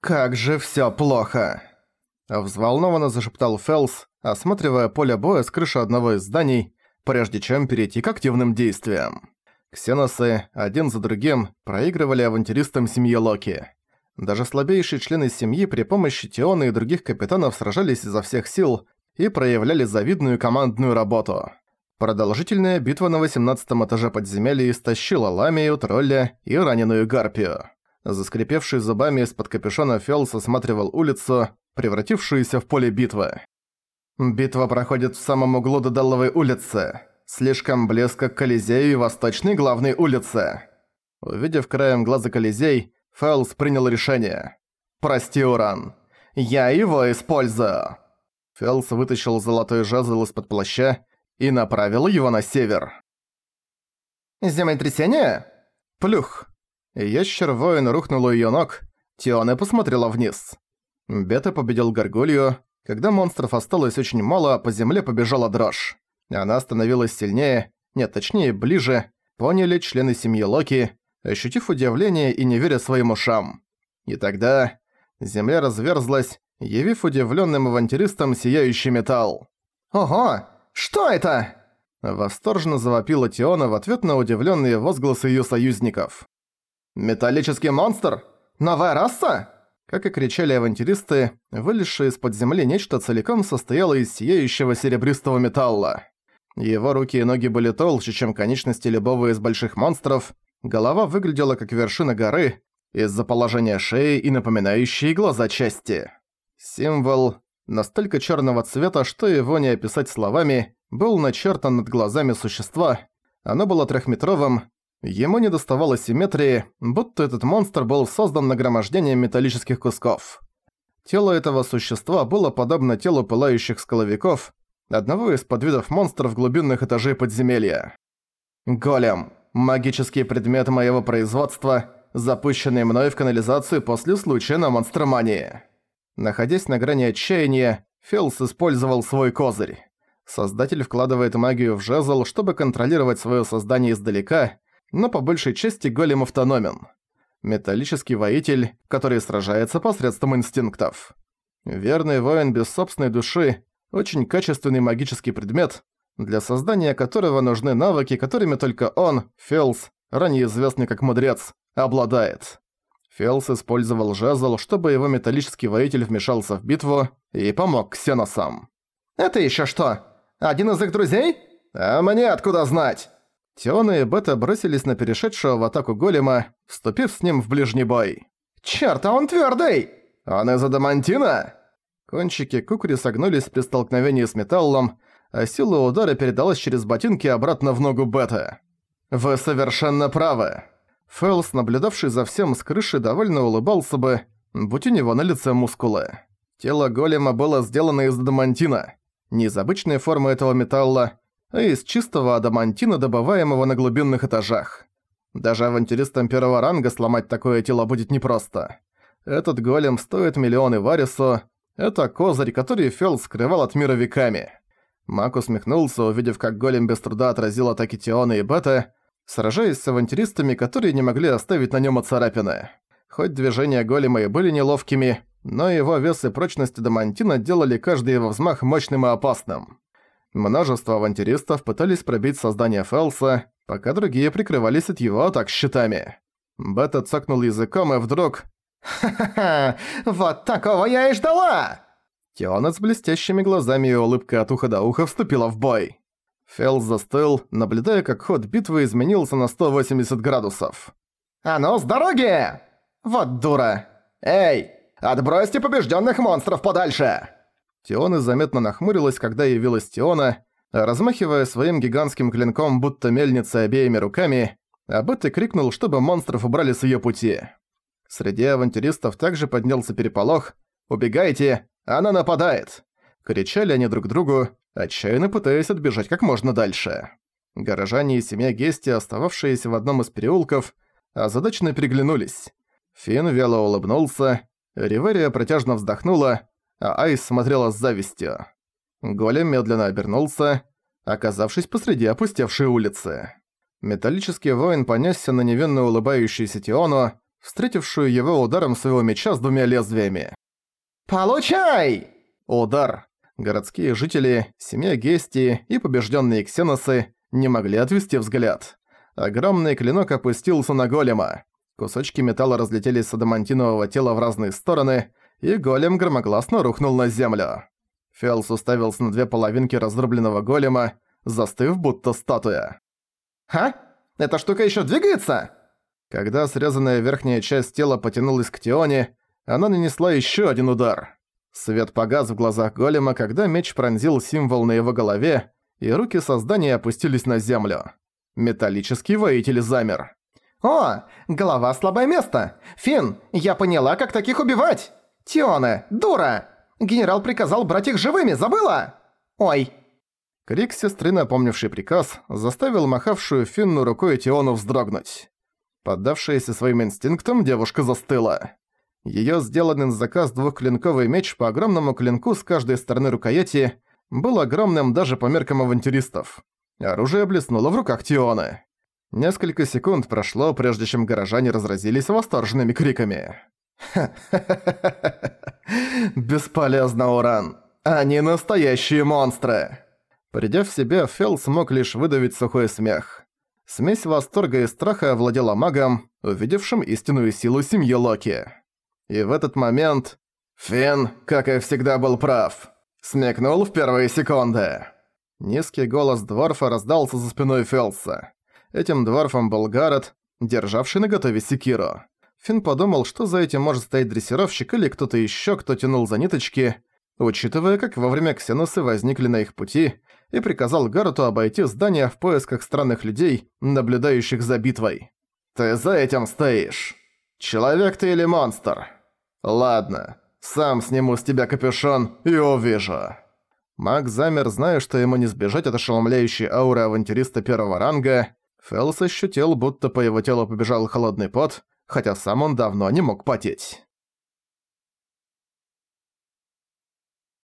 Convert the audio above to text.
«Как же всё плохо!» Взволнованно зашептал Фелс, осматривая поле боя с крыши одного из зданий, прежде чем перейти к активным действиям. Ксеносы, один за другим, проигрывали авантюристам семьи Локи. Даже слабейшие члены семьи при помощи Тиона и других капитанов сражались изо всех сил и проявляли завидную командную работу. Продолжительная битва на 18 этаже подземелья истощила Ламию, Тролля и раненую Гарпию. Заскрипевший зубами из-под капюшона Фелс осматривал улицу, превратившуюся в поле битвы. Битва проходит в самом углу Дедалловой улицы. Слишком близко к Колизею и Восточной главной улице. Увидев краем глаза Колизей, Фэлс принял решение. «Прости, Уран. Я его использую!» Фэлс вытащил золотой жезл из-под плаща и направил его на север. «Землетрясение?» Плюх. Ящер-воин рухнул у её ног, Тиона посмотрела вниз. Бета победил Гаргулью. Когда монстров осталось очень мало, по земле побежала дрожь. Она становилась сильнее, нет, точнее, ближе, поняли члены семьи Локи, ощутив удивление и не веря своим ушам. И тогда земля разверзлась, явив удивленным авантюристам сияющий металл. «Ого! Что это?» Восторженно завопила Тиона в ответ на удивленные возгласы ее союзников. «Металлический монстр? Новая раса?» Как и кричали авантюристы, вылезшее из-под земли нечто целиком состояло из сияющего серебристого металла. Его руки и ноги были толще, чем конечности любого из больших монстров, голова выглядела как вершина горы, из-за положения шеи и напоминающие глаза части. Символ, настолько черного цвета, что его не описать словами, был начертан над глазами существа. Оно было трехметровым, Ему не доставало симметрии, будто этот монстр был создан нагромождением металлических кусков. Тело этого существа было подобно телу пылающих скаловиков, одного из подвидов монстров глубинных этажей подземелья. Голем. Магический предмет моего производства, запущенный мной в канализацию после случая на Монстромании. Находясь на грани отчаяния, Филс использовал свой козырь. Создатель вкладывает магию в жезл, чтобы контролировать свое создание издалека, но по большей части голем автономен. Металлический воитель, который сражается посредством инстинктов. Верный воин без собственной души – очень качественный магический предмет, для создания которого нужны навыки, которыми только он, Фелс, ранее известный как Мудрец, обладает. Фелс использовал жезл, чтобы его металлический воитель вмешался в битву и помог Ксеносам. «Это еще что? Один из их друзей? А мне откуда знать?» Тиона и Бета бросились на перешедшего в атаку голема, вступив с ним в ближний бой. «Чёрт, а он твёрдый! Он из Адамантина!» Кончики кукри согнулись при столкновении с металлом, а сила удара передалась через ботинки обратно в ногу Бета. «Вы совершенно правы!» Фэлс, наблюдавший за всем с крыши, довольно улыбался бы, будь у него на лице мускулы. Тело голема было сделано из адамантина. Не из обычной формы этого металла, а из чистого адамантина, добываемого на глубинных этажах. Даже авантюристам первого ранга сломать такое тело будет непросто. Этот голем стоит миллионы варису, это козырь, который Фёл скрывал от мира веками. Мак усмехнулся, увидев, как голем без труда отразил атаки Тиона и Бета, сражаясь с авантюристами, которые не могли оставить на нём царапины. Хоть движения голема и были неловкими, но его вес и прочность адамантина делали каждый его взмах мощным и опасным. Множество авантюристов пытались пробить создание Фелса, пока другие прикрывались от его атак щитами. Бета цокнул языком и вдруг... «Ха-ха-ха! Вот такого я и ждала!» Тиона с блестящими глазами и улыбкой от уха до уха вступила в бой. Фелс застыл, наблюдая, как ход битвы изменился на 180 градусов. «А ну, с дороги! Вот дура! Эй, отбросьте побежденных монстров подальше!» Тиона заметно нахмурилась, когда явилась Тиона, размахивая своим гигантским клинком, будто мельница обеими руками, а Бетты крикнул, чтобы монстров убрали с её пути. Среди авантюристов также поднялся переполох «Убегайте! Она нападает!» Кричали они друг другу, отчаянно пытаясь отбежать как можно дальше. Горожане и семья Гести, остававшиеся в одном из переулков, озадаченно переглянулись. Финн вяло улыбнулся, Риверия протяжно вздохнула, а Айс смотрела с завистью. Голем медленно обернулся, оказавшись посреди опустевшей улицы. Металлический воин понесся на невинно улыбающуюся Тиону, встретившую его ударом своего меча с двумя лезвиями. «Получай!» Удар. Городские жители, семья Гести и побежденные ксеносы не могли отвести взгляд. Огромный клинок опустился на голема. Кусочки металла разлетелись с адамантинового тела в разные стороны, и голем громогласно рухнул на землю. Фелс уставился на две половинки разрубленного голема, застыв будто статуя. «Ха? Эта штука еще двигается?» Когда срезанная верхняя часть тела потянулась к Тионе, она нанесла еще один удар. Свет погас в глазах голема, когда меч пронзил символ на его голове, и руки создания опустились на землю. Металлический воитель замер. «О, голова слабое место! Фин, я поняла, как таких убивать! Тиона, дура! Генерал приказал брать их живыми, забыла? Ой!» Крик сестры, напомнивший приказ, заставил махавшую Финну рукой Тиону вздрогнуть. Поддавшаяся своим инстинктам, девушка застыла. Её сделанный заказ двухклинковый меч по огромному клинку с каждой стороны рукояти был огромным даже по меркам авантюристов. Оружие блеснуло в руках Тионы. Несколько секунд прошло, прежде чем горожане разразились восторженными криками. Бесполезно, Уран! Они настоящие монстры!» Придя в себя, Фел смог лишь выдавить сухой смех. Смесь восторга и страха овладела магом, увидевшим истинную силу семьи Локи. И в этот момент... Фин, как и всегда, был прав. Смекнул в первые секунды. Низкий голос Дворфа раздался за спиной Фелса. Этим Дворфом был Гаррет, державший наготове секиру. Финн подумал, что за этим может стоять дрессировщик или кто-то ещё, кто тянул за ниточки, учитывая, как во время ксеносы возникли на их пути, и приказал Гаррету обойти здание в поисках странных людей, наблюдающих за битвой. «Ты за этим стоишь. Человек ты или монстр?» «Ладно, сам сниму с тебя капюшон и увижу». Маг замер, зная, что ему не сбежать от ошеломляющей ауры авантюриста первого ранга. Фелс ощутил, будто по его телу побежал холодный пот, хотя сам он давно не мог потеть.